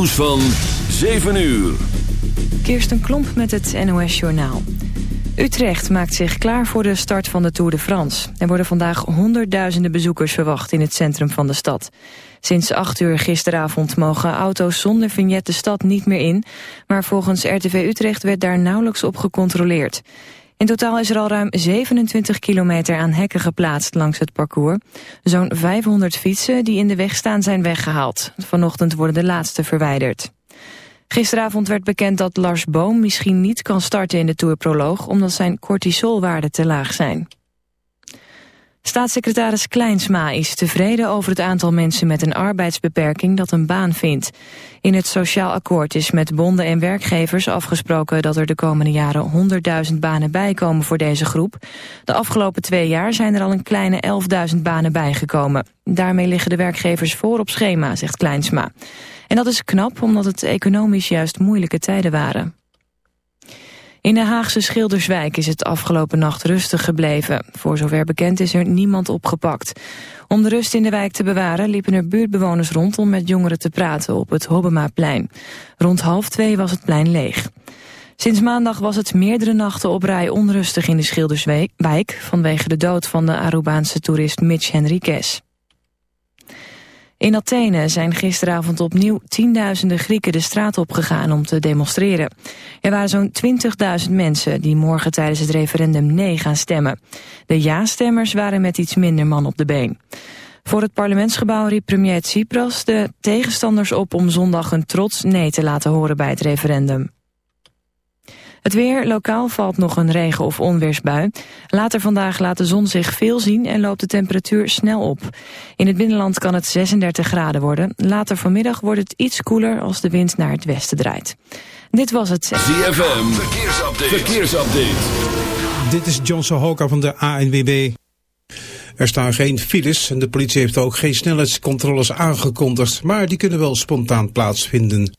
nieuws van 7 uur. Kirsten Klomp met het NOS-journaal. Utrecht maakt zich klaar voor de start van de Tour de France. Er worden vandaag honderdduizenden bezoekers verwacht in het centrum van de stad. Sinds 8 uur gisteravond mogen auto's zonder vignet de stad niet meer in... maar volgens RTV Utrecht werd daar nauwelijks op gecontroleerd. In totaal is er al ruim 27 kilometer aan hekken geplaatst langs het parcours. Zo'n 500 fietsen die in de weg staan zijn weggehaald. Vanochtend worden de laatste verwijderd. Gisteravond werd bekend dat Lars Boom misschien niet kan starten in de Tourproloog... omdat zijn cortisolwaarden te laag zijn. Staatssecretaris Kleinsma is tevreden over het aantal mensen met een arbeidsbeperking dat een baan vindt. In het sociaal akkoord is met bonden en werkgevers afgesproken dat er de komende jaren 100.000 banen bijkomen voor deze groep. De afgelopen twee jaar zijn er al een kleine 11.000 banen bijgekomen. Daarmee liggen de werkgevers voor op schema, zegt Kleinsma. En dat is knap omdat het economisch juist moeilijke tijden waren. In de Haagse Schilderswijk is het afgelopen nacht rustig gebleven. Voor zover bekend is er niemand opgepakt. Om de rust in de wijk te bewaren liepen er buurtbewoners rond om met jongeren te praten op het Hobbemaplein. Rond half twee was het plein leeg. Sinds maandag was het meerdere nachten op rij onrustig in de Schilderswijk... vanwege de dood van de Arubaanse toerist Mitch Henriquez. In Athene zijn gisteravond opnieuw tienduizenden Grieken de straat opgegaan om te demonstreren. Er waren zo'n 20.000 mensen die morgen tijdens het referendum nee gaan stemmen. De ja-stemmers waren met iets minder man op de been. Voor het parlementsgebouw riep premier Tsipras de tegenstanders op om zondag een trots nee te laten horen bij het referendum. Het weer, lokaal valt nog een regen- of onweersbui. Later vandaag laat de zon zich veel zien en loopt de temperatuur snel op. In het binnenland kan het 36 graden worden. Later vanmiddag wordt het iets koeler als de wind naar het westen draait. Dit was het... ZFM, verkeersupdate. verkeersupdate. Dit is John Sohoka van de ANWB. Er staan geen files en de politie heeft ook geen snelheidscontroles aangekondigd, maar die kunnen wel spontaan plaatsvinden.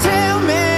tell me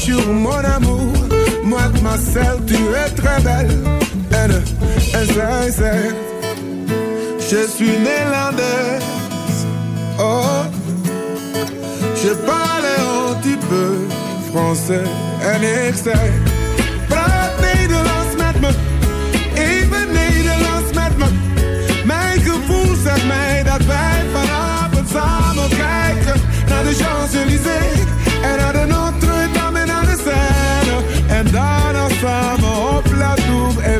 Bonjour mon amour, mademoiselle tu es très belle. Eh, en zij zegt, je suis Nederlands. Oh, je parle un petit peu français. En ik zeg, praat Nederlands met me, even Nederlands met me. Mijn gevoel zegt mij dat wij vanavond samen kijken naar de Champs-Élysées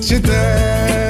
Je.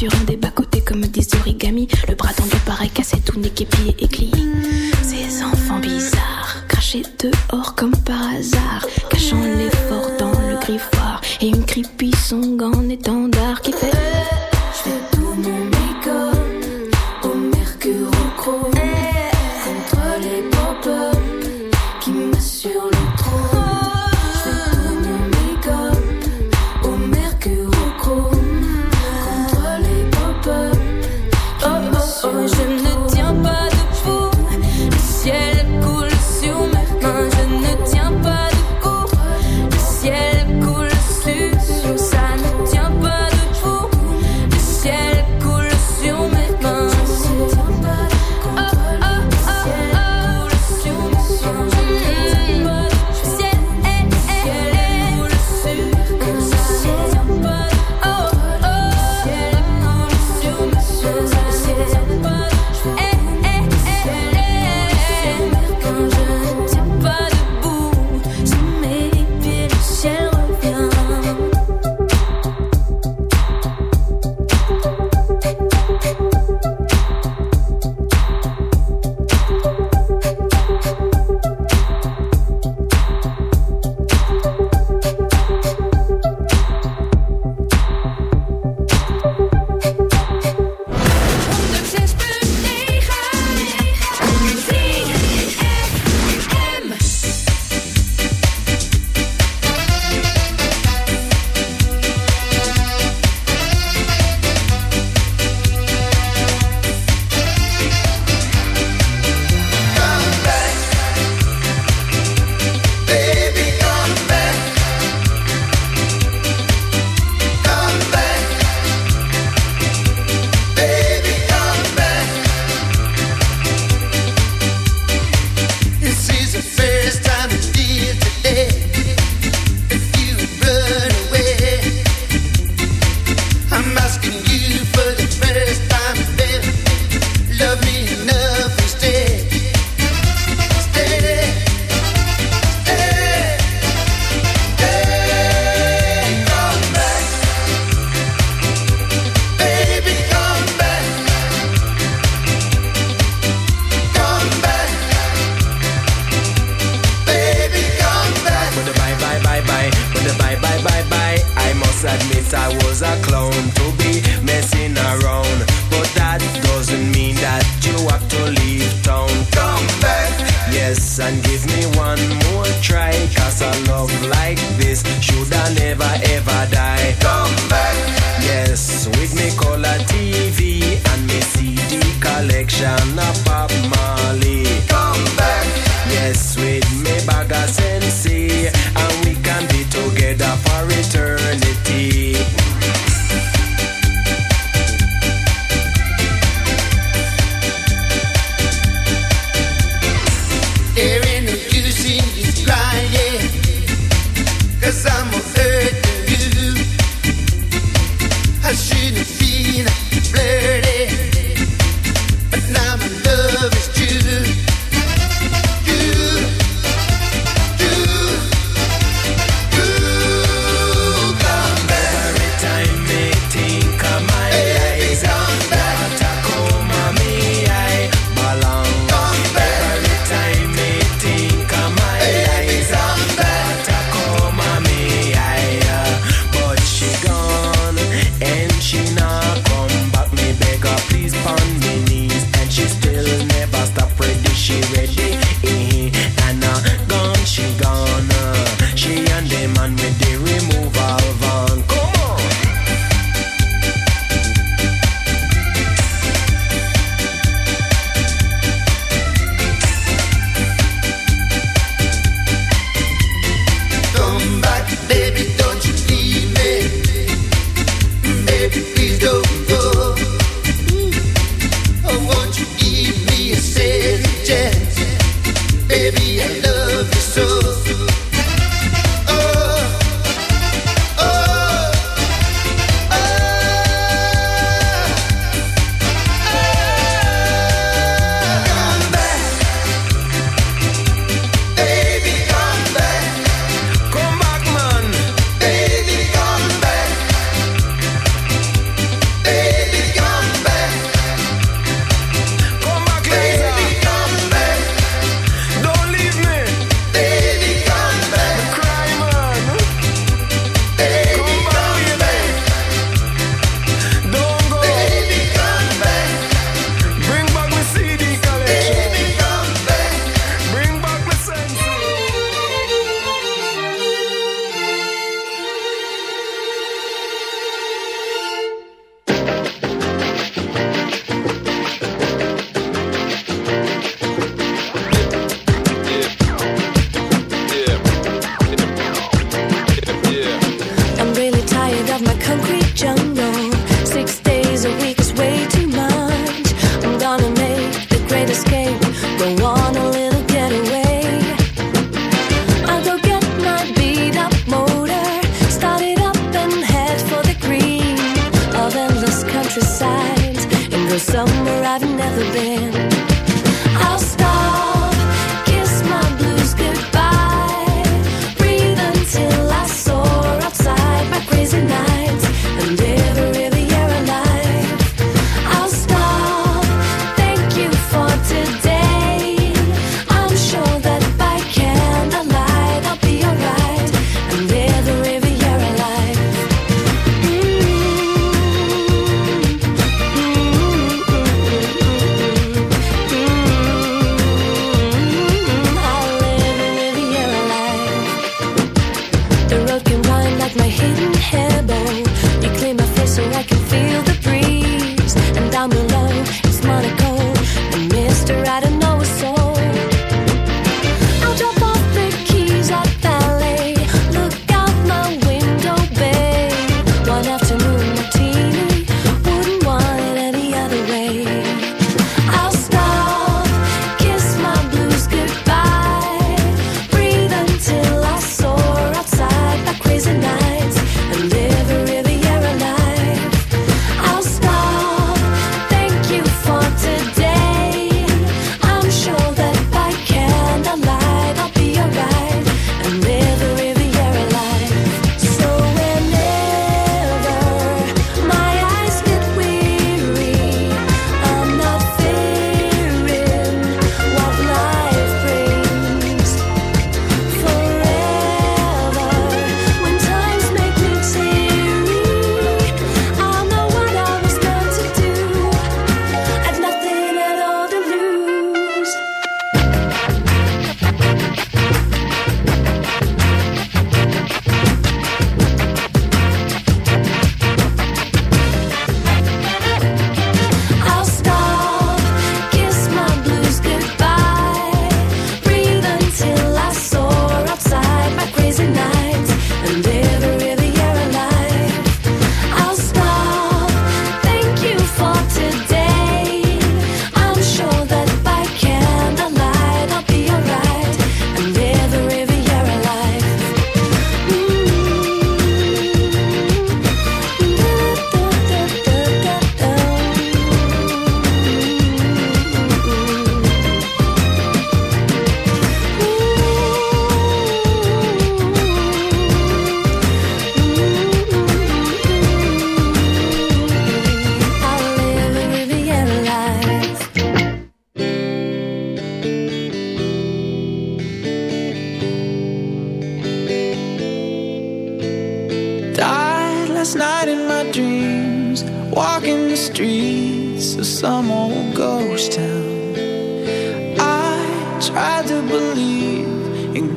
sur un des bas-côtés comme des origamis. Le bras tendu paraît cassé, tout n'est qu'épié et.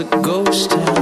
a ghost town.